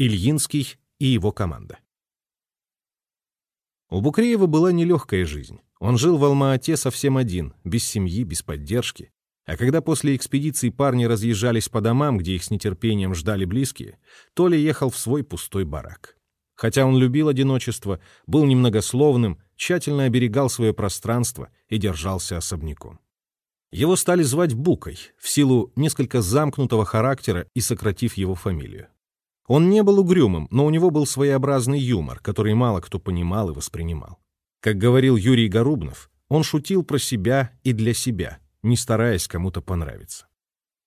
Ильинский и его команда. У Букреева была нелегкая жизнь. Он жил в Алма-Ате совсем один, без семьи, без поддержки. А когда после экспедиции парни разъезжались по домам, где их с нетерпением ждали близкие, Толя ехал в свой пустой барак. Хотя он любил одиночество, был немногословным, тщательно оберегал свое пространство и держался особняком. Его стали звать Букой, в силу несколько замкнутого характера и сократив его фамилию. Он не был угрюмым, но у него был своеобразный юмор, который мало кто понимал и воспринимал. Как говорил Юрий Горубнов, он шутил про себя и для себя, не стараясь кому-то понравиться.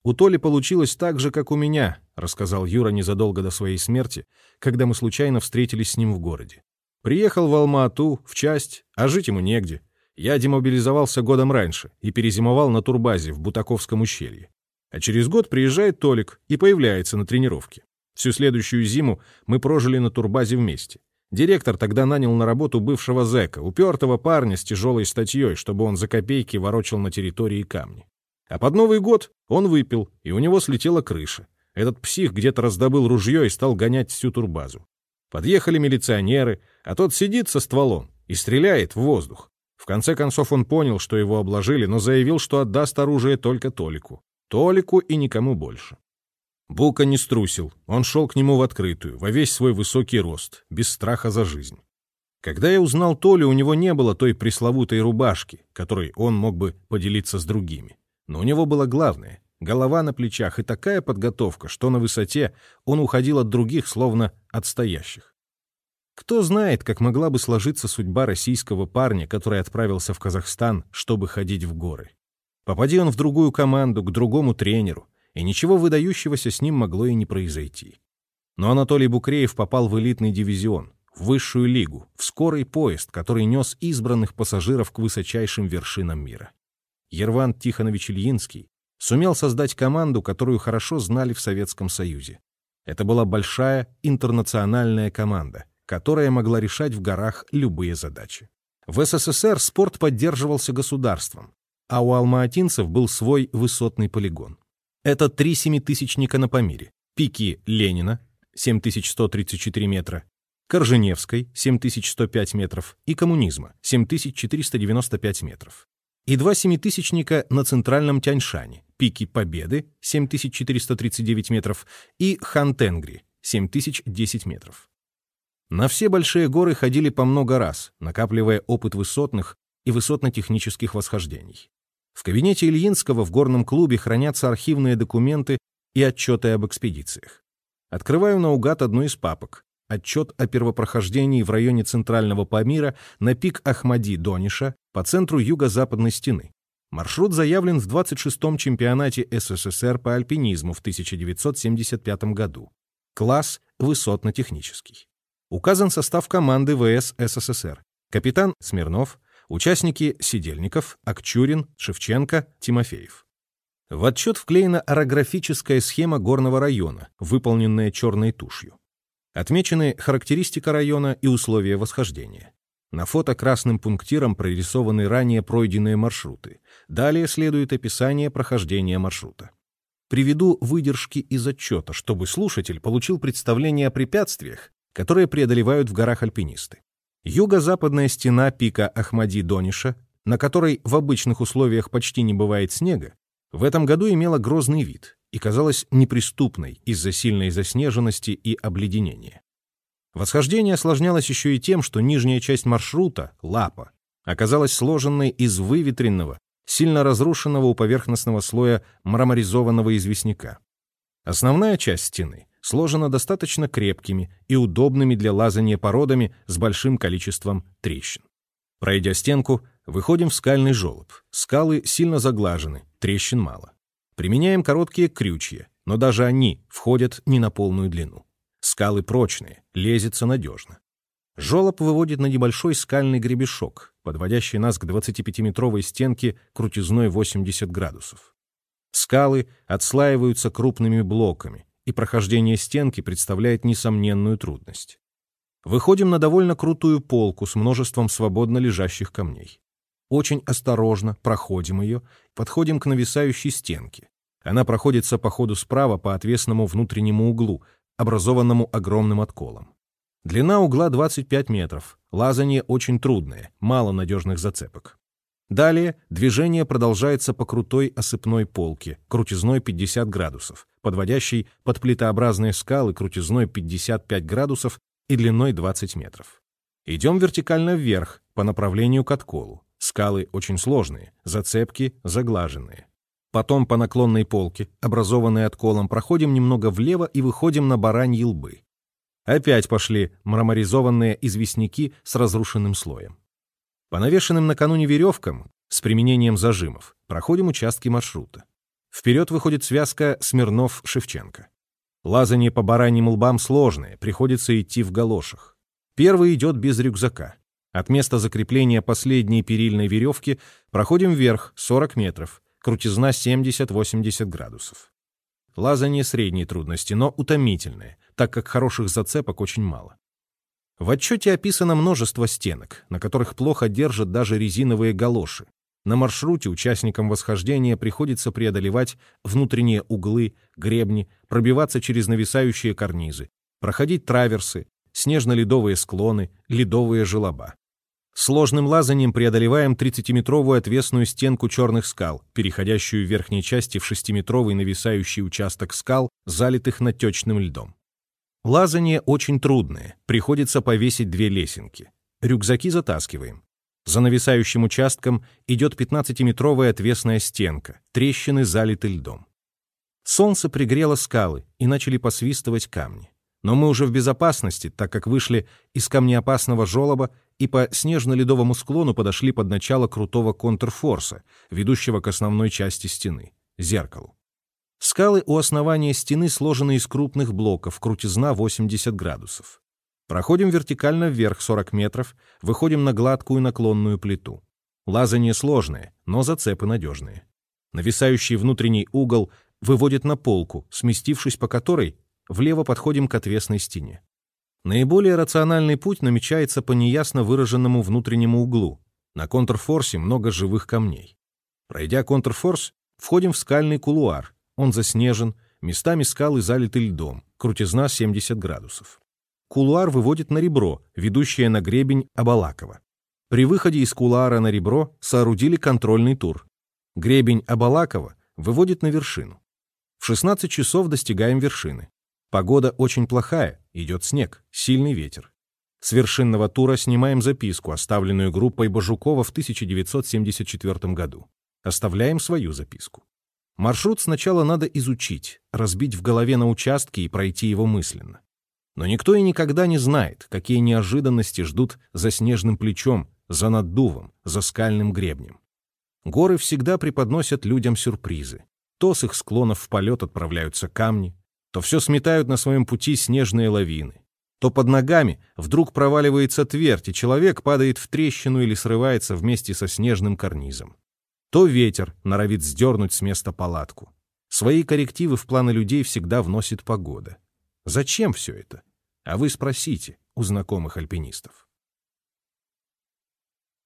«У Толи получилось так же, как у меня», — рассказал Юра незадолго до своей смерти, когда мы случайно встретились с ним в городе. «Приехал в Алма-Ату, в часть, а жить ему негде. Я демобилизовался годом раньше и перезимовал на турбазе в Бутаковском ущелье. А через год приезжает Толик и появляется на тренировке. Всю следующую зиму мы прожили на турбазе вместе. Директор тогда нанял на работу бывшего зэка, упертого парня с тяжелой статьей, чтобы он за копейки ворочал на территории камни. А под Новый год он выпил, и у него слетела крыша. Этот псих где-то раздобыл ружье и стал гонять всю турбазу. Подъехали милиционеры, а тот сидит со стволом и стреляет в воздух. В конце концов он понял, что его обложили, но заявил, что отдаст оружие только Толику. Толику и никому больше. Бука не струсил, он шел к нему в открытую, во весь свой высокий рост, без страха за жизнь. Когда я узнал Толю, у него не было той пресловутой рубашки, которой он мог бы поделиться с другими. Но у него было главное — голова на плечах и такая подготовка, что на высоте он уходил от других, словно отстоящих. Кто знает, как могла бы сложиться судьба российского парня, который отправился в Казахстан, чтобы ходить в горы. Попади он в другую команду, к другому тренеру, и ничего выдающегося с ним могло и не произойти. Но Анатолий Букреев попал в элитный дивизион, в высшую лигу, в скорый поезд, который нес избранных пассажиров к высочайшим вершинам мира. Ерван Тихонович Ильинский сумел создать команду, которую хорошо знали в Советском Союзе. Это была большая интернациональная команда, которая могла решать в горах любые задачи. В СССР спорт поддерживался государством, а у алмаатинцев был свой высотный полигон. Это три семитысячника на Памире, пики Ленина, 7134 метра, Корженевской, 7105 метров, и коммунизма, 7495 метров. И два семитысячника на центральном Тяньшане, пики Победы, 7439 метров, и Хантенгри, 7010 метров. На все большие горы ходили по много раз, накапливая опыт высотных и высотно-технических восхождений. В кабинете Ильинского в горном клубе хранятся архивные документы и отчеты об экспедициях. Открываю наугад одну из папок. Отчет о первопрохождении в районе Центрального Памира на пик Ахмади-Дониша по центру юго-западной стены. Маршрут заявлен в 26-м чемпионате СССР по альпинизму в 1975 году. Класс высотно-технический. Указан состав команды ВС СССР. Капитан Смирнов, участники Сидельников, Акчурин, Шевченко, Тимофеев. В отчет вклеена орографическая схема горного района, выполненная черной тушью. Отмечены характеристика района и условия восхождения. На фото красным пунктиром прорисованы ранее пройденные маршруты. Далее следует описание прохождения маршрута. Приведу выдержки из отчета, чтобы слушатель получил представление о препятствиях, которые преодолевают в горах альпинисты. Юго-западная стена пика Ахмади-Дониша, на которой в обычных условиях почти не бывает снега, в этом году имела грозный вид и казалась неприступной из-за сильной заснеженности и обледенения. Восхождение осложнялось еще и тем, что нижняя часть маршрута, лапа, оказалась сложенной из выветренного, сильно разрушенного у поверхностного слоя мраморизованного известняка. Основная часть стены сложена достаточно крепкими и удобными для лазания породами с большим количеством трещин. Пройдя стенку, выходим в скальный желоб. Скалы сильно заглажены, трещин мало. Применяем короткие крючья, но даже они входят не на полную длину. Скалы прочные, лезется надежно. Жолоб выводит на небольшой скальный гребешок, подводящий нас к 25-метровой стенке крутизной 80 градусов. Скалы отслаиваются крупными блоками, и прохождение стенки представляет несомненную трудность. Выходим на довольно крутую полку с множеством свободно лежащих камней. Очень осторожно проходим ее, подходим к нависающей стенке. Она проходится по ходу справа по отвесному внутреннему углу, образованному огромным отколом. Длина угла 25 метров, лазание очень трудное, мало надежных зацепок. Далее движение продолжается по крутой осыпной полке, крутизной 50 градусов, подводящей под плитообразные скалы крутизной 55 градусов и длиной 20 метров. Идем вертикально вверх, по направлению к отколу. Скалы очень сложные, зацепки заглаженные. Потом по наклонной полке, образованной отколом, проходим немного влево и выходим на бараньи лбы. Опять пошли мраморизованные известняки с разрушенным слоем. По навешенным накануне веревкам с применением зажимов проходим участки маршрута. Вперед выходит связка Смирнов-Шевченко. Лазание по бараньим лбам сложное, приходится идти в галошах. Первый идет без рюкзака. От места закрепления последней перильной веревки проходим вверх 40 метров, крутизна 70-80 градусов. Лазание средней трудности, но утомительное, так как хороших зацепок очень мало. В отчете описано множество стенок, на которых плохо держат даже резиновые галоши. На маршруте участникам восхождения приходится преодолевать внутренние углы, гребни, пробиваться через нависающие карнизы, проходить траверсы, снежно-ледовые склоны, ледовые желоба. Сложным лазанием преодолеваем 30-метровую отвесную стенку черных скал, переходящую в верхней части в 6-метровый нависающий участок скал, залитых натечным льдом. Лазание очень трудное, приходится повесить две лесенки. Рюкзаки затаскиваем. За нависающим участком идет 15-метровая отвесная стенка, трещины залиты льдом. Солнце пригрело скалы и начали посвистывать камни. Но мы уже в безопасности, так как вышли из камнеопасного желоба и по снежно-ледовому склону подошли под начало крутого контрфорса, ведущего к основной части стены — зеркалу. Скалы у основания стены сложены из крупных блоков, крутизна 80 градусов. Проходим вертикально вверх 40 метров, выходим на гладкую наклонную плиту. Лазание сложное, но зацепы надежные. Нависающий внутренний угол выводит на полку, сместившись по которой влево подходим к отвесной стене. Наиболее рациональный путь намечается по неясно выраженному внутреннему углу. На контрфорсе много живых камней. Пройдя контрфорс, входим в скальный кулуар, он заснежен, местами скалы залиты льдом, крутизна 70 градусов. Кулуар выводит на ребро, ведущее на гребень Абалакова. При выходе из кулуара на ребро соорудили контрольный тур. Гребень Абалакова выводит на вершину. В 16 часов достигаем вершины. Погода очень плохая, идет снег, сильный ветер. С вершинного тура снимаем записку, оставленную группой Бажукова в 1974 году. Оставляем свою записку. Маршрут сначала надо изучить, разбить в голове на участки и пройти его мысленно. Но никто и никогда не знает, какие неожиданности ждут за снежным плечом, за наддувом, за скальным гребнем. Горы всегда преподносят людям сюрпризы. То с их склонов в полет отправляются камни, то все сметают на своем пути снежные лавины, то под ногами вдруг проваливается твердь, и человек падает в трещину или срывается вместе со снежным карнизом то ветер норовит сдернуть с места палатку. Свои коррективы в планы людей всегда вносит погода. Зачем все это? А вы спросите у знакомых альпинистов.